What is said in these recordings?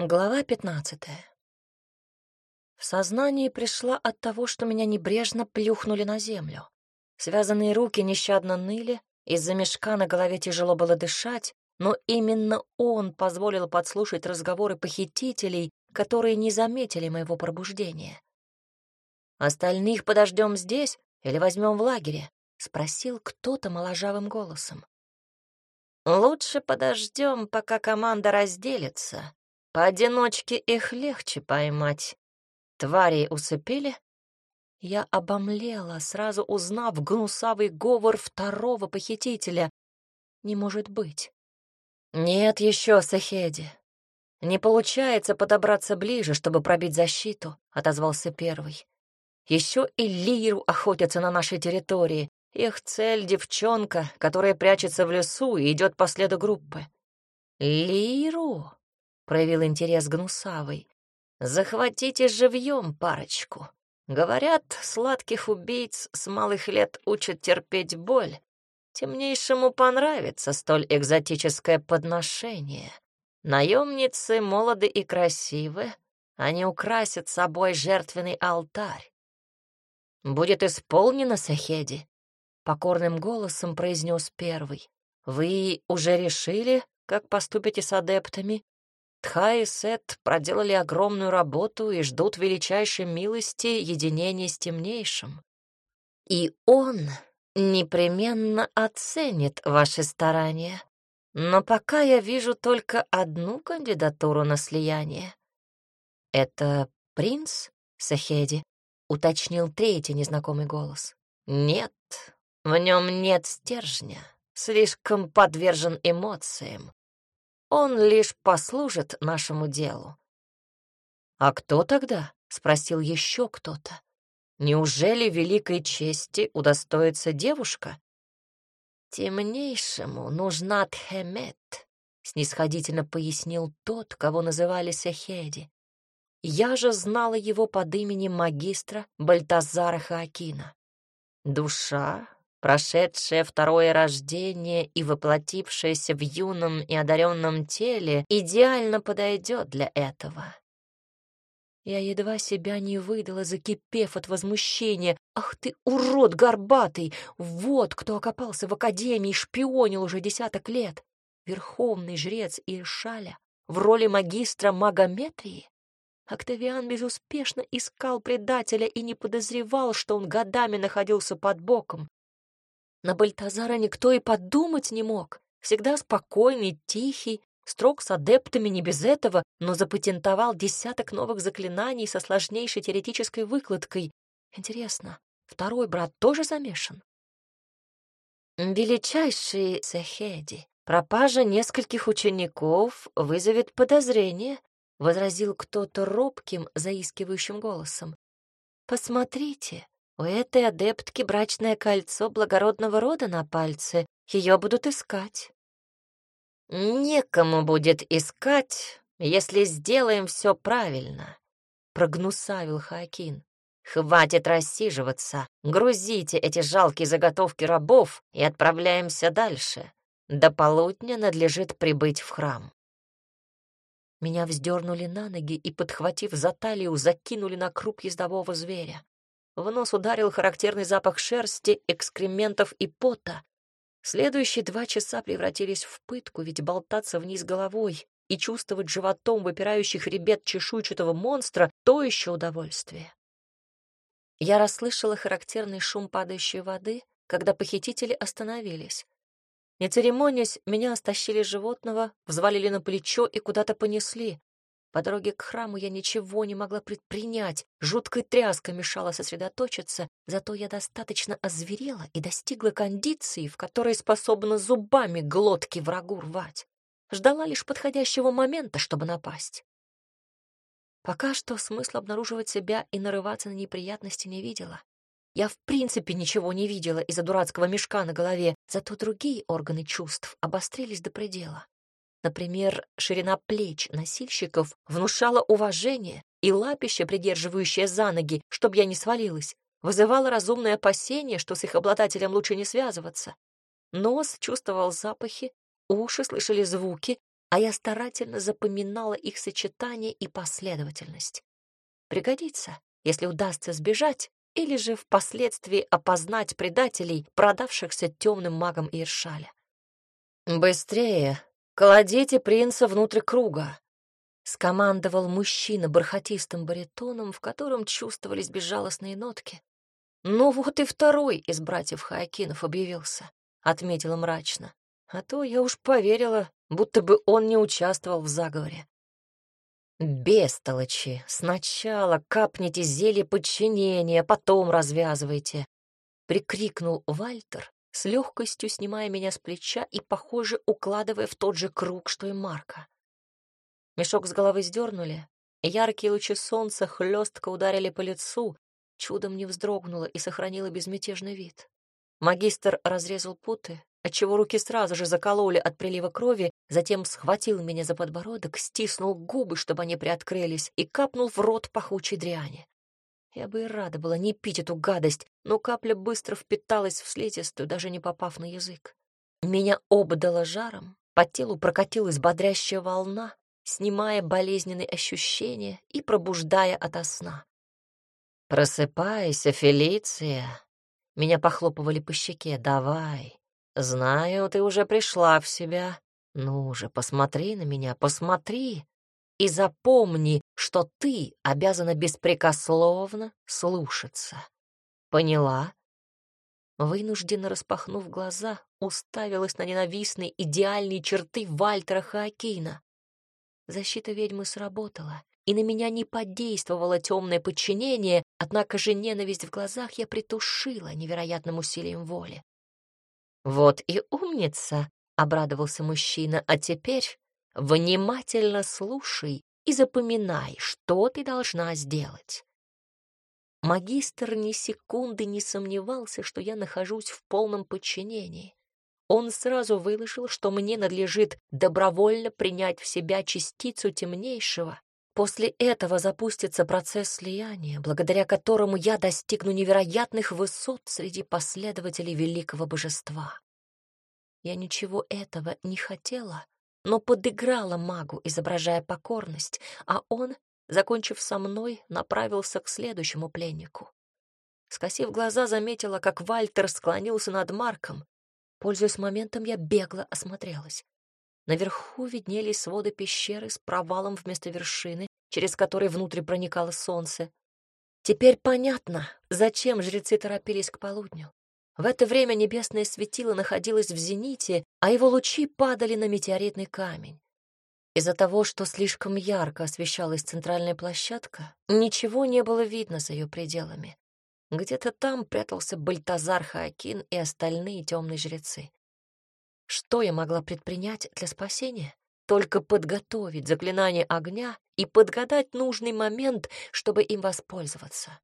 Глава пятнадцатая. В сознание пришла от того, что меня небрежно плюхнули на землю. Связанные руки нещадно ныли, из-за мешка на голове тяжело было дышать, но именно он позволил подслушать разговоры похитителей, которые не заметили моего пробуждения. «Остальных подождем здесь или возьмем в лагере?» — спросил кто-то моложавым голосом. «Лучше подождем, пока команда разделится», Поодиночке их легче поймать. Твари усыпили? Я обомлела, сразу узнав гнусавый говор второго похитителя. Не может быть. Нет еще, Сахеди. Не получается подобраться ближе, чтобы пробить защиту, отозвался первый. Еще и лиру охотятся на нашей территории. Их цель — девчонка, которая прячется в лесу и идет по следу группы. Лиру? Проявил интерес Гнусавый. «Захватите живьем парочку. Говорят, сладких убийц с малых лет учат терпеть боль. Темнейшему понравится столь экзотическое подношение. Наемницы молоды и красивы, они украсят собой жертвенный алтарь. «Будет исполнено, Сахеди», — покорным голосом произнес первый. «Вы уже решили, как поступите с адептами?» Тха и Сет проделали огромную работу и ждут величайшей милости единения с темнейшим. И он непременно оценит ваши старания. Но пока я вижу только одну кандидатуру на слияние. Это принц Сахеди, уточнил третий незнакомый голос. Нет, в нем нет стержня, слишком подвержен эмоциям. Он лишь послужит нашему делу. «А кто тогда?» — спросил еще кто-то. «Неужели великой чести удостоится девушка?» «Темнейшему нужна Тхемет», — снисходительно пояснил тот, кого называли Сехеди. «Я же знала его под именем магистра Бальтазара Хаакина. Душа, прошедшее второе рождение и воплотившееся в юном и одаренном теле, идеально подойдет для этого. Я едва себя не выдала, закипев от возмущения. «Ах ты, урод горбатый! Вот кто окопался в академии шпионил уже десяток лет! Верховный жрец Иршаля в роли магистра магометрии?» Октавиан безуспешно искал предателя и не подозревал, что он годами находился под боком. На Бальтазара никто и подумать не мог. Всегда спокойный, тихий, строг с адептами не без этого, но запатентовал десяток новых заклинаний со сложнейшей теоретической выкладкой. Интересно, второй брат тоже замешан? Величайший Сехеди, пропажа нескольких учеников вызовет подозрение, возразил кто-то робким, заискивающим голосом. Посмотрите, у этой адептки брачное кольцо благородного рода на пальце. Ее будут искать. Некому будет искать, если сделаем все правильно, прогнусавил Хакин. Хватит рассиживаться. Грузите эти жалкие заготовки рабов и отправляемся дальше. До полудня надлежит прибыть в храм. Меня вздернули на ноги и, подхватив за талию, закинули на круп ездового зверя. В нос ударил характерный запах шерсти, экскрементов и пота. Следующие два часа превратились в пытку, ведь болтаться вниз головой и чувствовать животом выпирающих ребят чешуйчатого монстра — то еще удовольствие. Я расслышала характерный шум падающей воды, когда похитители остановились. Не церемонясь, меня стащили животного, взвалили на плечо и куда-то понесли. По дороге к храму я ничего не могла предпринять, жуткая тряска мешала сосредоточиться, зато я достаточно озверела и достигла кондиции, в которой способна зубами глотки врагу рвать. Ждала лишь подходящего момента, чтобы напасть. Пока что смысла обнаруживать себя и нарываться на неприятности не видела. Я в принципе ничего не видела из-за дурацкого мешка на голове, зато другие органы чувств обострились до предела. Например, ширина плеч носильщиков внушала уважение, и лапище, придерживающее за ноги, чтобы я не свалилась, вызывало разумное опасение, что с их обладателем лучше не связываться. Нос чувствовал запахи, уши слышали звуки, а я старательно запоминала их сочетание и последовательность. Пригодится, если удастся сбежать, или же впоследствии опознать предателей, продавшихся темным магом Иршаля. «Быстрее! Кладите принца внутрь круга!» — скомандовал мужчина бархатистым баритоном, в котором чувствовались безжалостные нотки. «Ну вот и второй из братьев Хаакинов объявился», — отметила мрачно. «А то я уж поверила, будто бы он не участвовал в заговоре. «Бестолочи! Сначала капните зелье подчинения, потом развязывайте!» — прикрикнул Вальтер, с легкостью снимая меня с плеча и, похоже, укладывая в тот же круг, что и Марка. Мешок с головы сдернули, яркие лучи солнца хлестко ударили по лицу, чудом не вздрогнула и сохранила безмятежный вид. Магистр разрезал путы, отчего руки сразу же закололи от прилива крови, затем схватил меня за подбородок, стиснул губы, чтобы они приоткрылись, и капнул в рот пахучей дряни. Я бы и рада была не пить эту гадость, но капля быстро впиталась в слизистую, даже не попав на язык. Меня обдало жаром, по телу прокатилась бодрящая волна, снимая болезненные ощущения и пробуждая ото сна. «Просыпайся, Фелиция!» Меня похлопывали по щеке. «Давай, Знаю, ты уже пришла в себя. Ну же, посмотри на меня, посмотри. И запомни, что ты обязана беспрекословно слушаться. Поняла? Вынужденно распахнув глаза, уставилась на ненавистные идеальные черты Вальтера Хаакина. Защита ведьмы сработала, и на меня не подействовало темное подчинение, однако же ненависть в глазах я притушила невероятным усилием воли. «Вот и умница!» — обрадовался мужчина. «А теперь внимательно слушай и запоминай, что ты должна сделать». Магистр ни секунды не сомневался, что я нахожусь в полном подчинении. Он сразу выложил, что мне надлежит добровольно принять в себя частицу темнейшего. После этого запустится процесс слияния, благодаря которому я достигну невероятных высот среди последователей великого божества. Я ничего этого не хотела, но подыграла магу, изображая покорность, а он, закончив со мной, направился к следующему пленнику. Скосив глаза, заметила, как Вальтер склонился над Марком. Пользуясь моментом, я бегло осмотрелась. Наверху виднелись своды пещеры с провалом вместо вершины, через который внутрь проникало солнце. Теперь понятно, зачем жрецы торопились к полудню. В это время небесное светило находилось в зените, а его лучи падали на метеоритный камень. Из-за того, что слишком ярко освещалась центральная площадка, ничего не было видно за ее пределами. Где-то там прятался Бальтазар Хаакин и остальные темные жрецы. Что я могла предпринять для спасения? Только подготовить заклинание огня и подгадать нужный момент, чтобы им воспользоваться.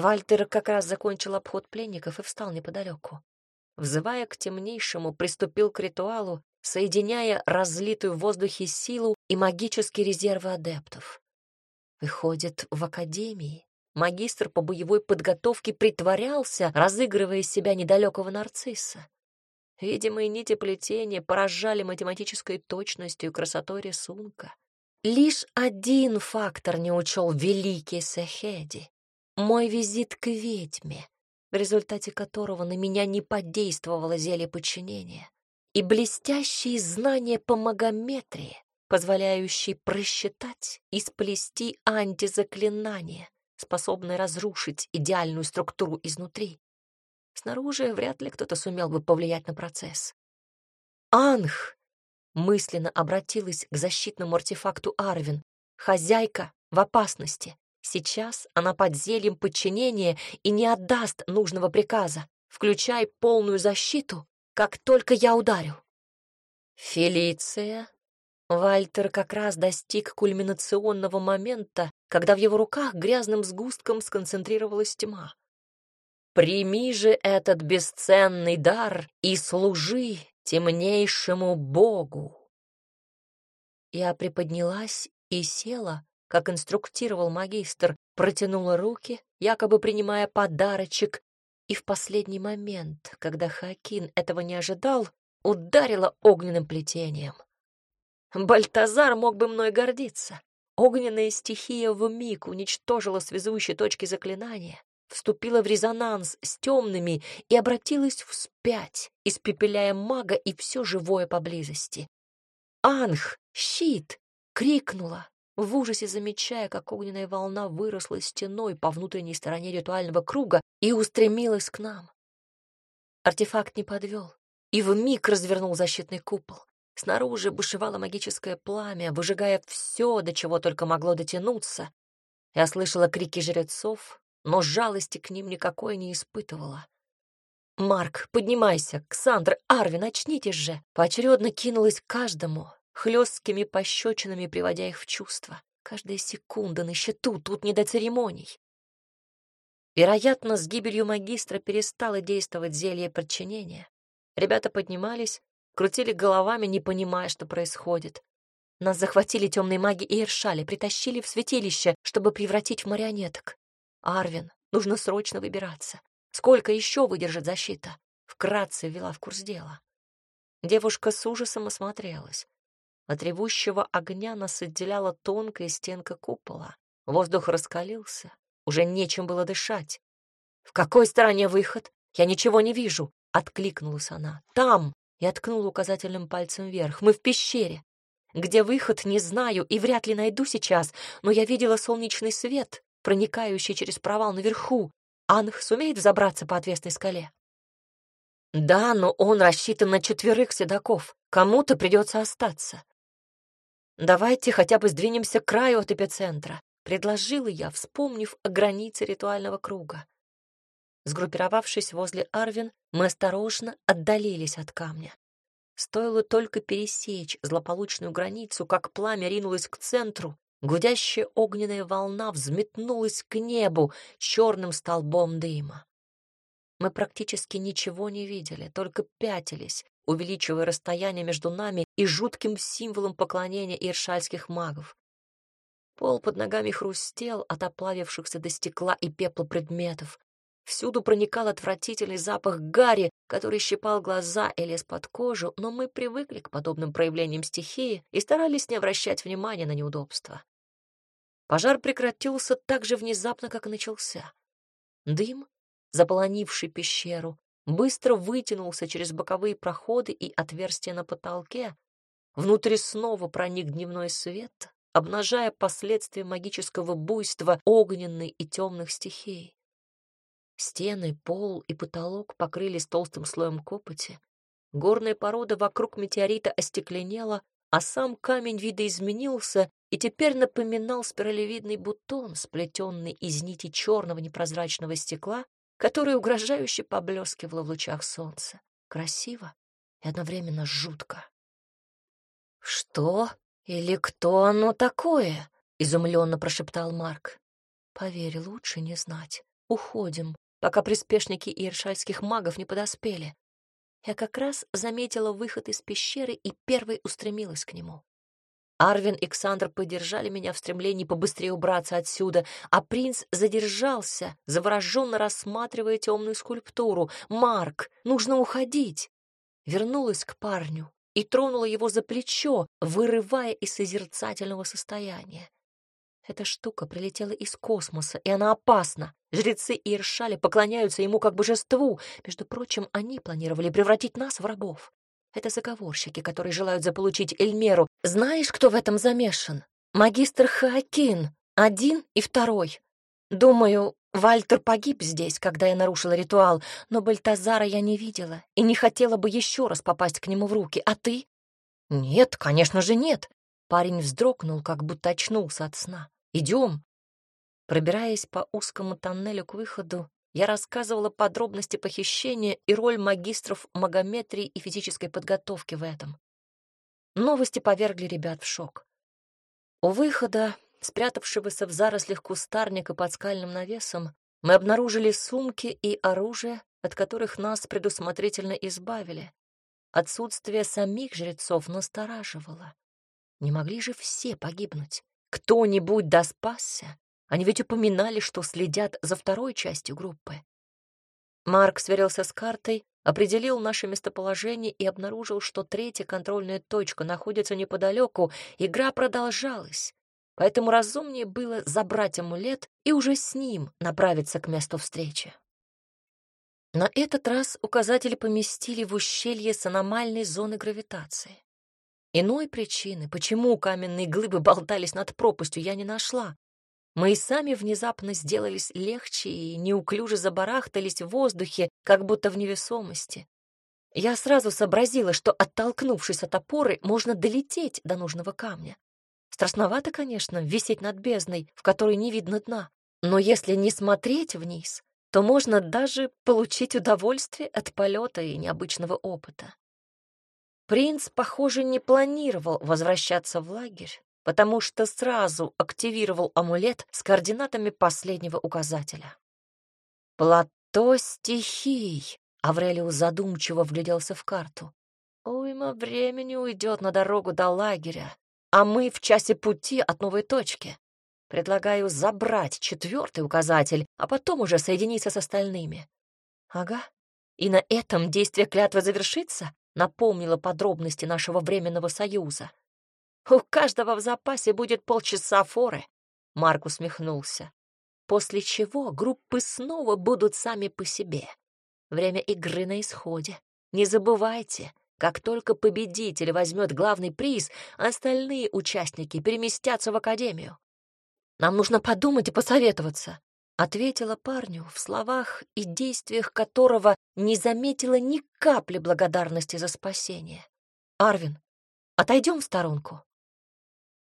Вальтер как раз закончил обход пленников и встал неподалеку. Взывая к темнейшему, приступил к ритуалу, соединяя разлитую в воздухе силу и магические резервы адептов. Выходит, в академии магистр по боевой подготовке притворялся, разыгрывая из себя недалекого нарцисса. Видимые нити плетения поражали математической точностью и красотой рисунка. Лишь один фактор не учел великий Сехеди. Мой визит к ведьме, в результате которого на меня не подействовало зелье подчинения, и блестящие знания по магометрии, позволяющие просчитать и сплести антизаклинание, способное разрушить идеальную структуру изнутри. Снаружи вряд ли кто-то сумел бы повлиять на процесс. «Анх!» — мысленно обратилась к защитному артефакту Арвин. «Хозяйка в опасности. Сейчас она под зельем подчинения и не отдаст нужного приказа. Включай полную защиту, как только я ударю. Фелиция. Вальтер как раз достиг кульминационного момента, когда в его руках грязным сгустком сконцентрировалась тьма. Прими же этот бесценный дар и служи темнейшему богу. Я приподнялась и села, как инструктировал магистр, протянула руки, якобы принимая подарочек, и в последний момент, когда Хакин этого не ожидал, ударила огненным плетением. Бальтазар мог бы мной гордиться. Огненная стихия вмиг уничтожила связующие точки заклинания, вступила в резонанс с темными и обратилась вспять, испепеляя мага и все живое поблизости. «Анх! Щит!» — крикнула, в ужасе замечая, как огненная волна выросла стеной по внутренней стороне ритуального круга и устремилась к нам. Артефакт не подвел и вмиг развернул защитный купол. Снаружи бушевало магическое пламя, выжигая все, до чего только могло дотянуться. Я слышала крики жрецов, но жалости к ним никакой не испытывала. «Марк, поднимайся! Ксандр, Арвин, очнитесь же!» Поочередно кинулась к каждому, хлесткими пощечинами приводя их в чувство. Каждая секунда на счету, тут не до церемоний. Вероятно, с гибелью магистра перестало действовать зелье подчинения. Ребята поднимались, крутили головами, не понимая, что происходит. Нас захватили темные маги и Иршали, притащили в святилище, чтобы превратить в марионеток. Арвин, нужно срочно выбираться. Сколько еще выдержит защита? Вкратце ввела в курс дела. Девушка с ужасом осмотрелась. От ревущего огня нас отделяла тонкая стенка купола. Воздух раскалился, уже нечем было дышать. «В какой стороне выход? Я ничего не вижу!» — откликнулась она. «Там!» Я ткнула указательным пальцем вверх. «Мы в пещере. Где выход, не знаю и вряд ли найду сейчас, но я видела солнечный свет, проникающий через провал наверху. Анх сумеет взобраться по отвесной скале?» «Да, но он рассчитан на четверых седаков. Кому-то придется остаться». «Давайте хотя бы сдвинемся к краю от эпицентра», — предложила я, вспомнив о границе ритуального круга. Сгруппировавшись возле Арвин, мы осторожно отдалились от камня. Стоило только пересечь злополучную границу, как пламя ринулось к центру, гудящая огненная волна взметнулась к небу черным столбом дыма. Мы практически ничего не видели, только пятились, увеличивая расстояние между нами и жутким символом поклонения иршальских магов. Пол под ногами хрустел от оплавившихся до стекла и пепла предметов. Всюду проникал отвратительный запах гари, который щипал глаза и лез под кожу, но мы привыкли к подобным проявлениям стихии и старались не обращать внимания на неудобства. Пожар прекратился так же внезапно, как и начался. Дым, заполонивший пещеру, быстро вытянулся через боковые проходы и отверстия на потолке. Внутрь снова проник дневной свет, обнажая последствия магического буйства огненной и темных стихий. Стены, пол и потолок покрылись толстым слоем копоти. Горная порода вокруг метеорита остекленела, а сам камень видоизменился и теперь напоминал спиралевидный бутон, сплетенный из нити черного непрозрачного стекла, которое угрожающе поблескивало в лучах солнца. Красиво и одновременно жутко. «Что или кто оно такое?» — изумленно прошептал Марк. «Поверь, лучше не знать. Уходим пока приспешники иершальских магов не подоспели. Я как раз заметила выход из пещеры и первой устремилась к нему. Арвин и Ксандр поддержали меня в стремлении побыстрее убраться отсюда, а принц задержался, завороженно рассматривая темную скульптуру. «Марк, нужно уходить!» Вернулась к парню и тронула его за плечо, вырывая из созерцательного состояния. Эта штука прилетела из космоса, и она опасна. Жрецы Иршали поклоняются ему как божеству. Между прочим, они планировали превратить нас в рабов. Это заговорщики, которые желают заполучить Эльмеру. Знаешь, кто в этом замешан? Магистр Хаакин, один и второй. Думаю, Вальтер погиб здесь, когда я нарушила ритуал, но Бальтазара я не видела и не хотела бы еще раз попасть к нему в руки. А ты? Нет, конечно же нет. Парень вздрогнул, как будто очнулся от сна. Идем. Пробираясь по узкому тоннелю к выходу, я рассказывала подробности похищения и роль магистров магометрии и физической подготовки в этом. Новости повергли ребят в шок. У выхода, спрятавшегося в зарослях кустарника под скальным навесом, мы обнаружили сумки и оружие, от которых нас предусмотрительно избавили. Отсутствие самих жрецов настораживало. Не могли же все погибнуть? Кто-нибудь да спасся? Они ведь упоминали, что следят за второй частью группы. Марк сверился с картой, определил наше местоположение и обнаружил, что третья контрольная точка находится неподалеку, игра продолжалась. Поэтому разумнее было забрать амулет и уже с ним направиться к месту встречи. На этот раз указатели поместили в ущелье с аномальной зоны гравитации. Иной причины, почему каменные глыбы болтались над пропастью, я не нашла. Мы и сами внезапно сделались легче и неуклюже забарахтались в воздухе, как будто в невесомости. Я сразу сообразила, что, оттолкнувшись от опоры, можно долететь до нужного камня. Страшновато, конечно, висеть над бездной, в которой не видно дна. Но если не смотреть вниз, то можно даже получить удовольствие от полета и необычного опыта. Принц, похоже, не планировал возвращаться в лагерь, потому что сразу активировал амулет с координатами последнего указателя. «Плато стихий», — Аврелиус задумчиво вгляделся в карту. «Уйма времени уйдет на дорогу до лагеря, а мы в часе пути от новой точки. Предлагаю забрать четвертый указатель, а потом уже соединиться с остальными. Ага. И на этом действие клятвы завершится, напомнила подробности нашего временного союза. У каждого в запасе будет полчаса форы, Марк усмехнулся. После чего группы снова будут сами по себе. Время игры на исходе. Не забывайте, как только победитель возьмет главный приз, остальные участники переместятся в академию. Нам нужно подумать и посоветоваться», — ответила парню, в словах и действиях которого не заметила ни капли благодарности за спасение. «Арвин, отойдем в сторонку».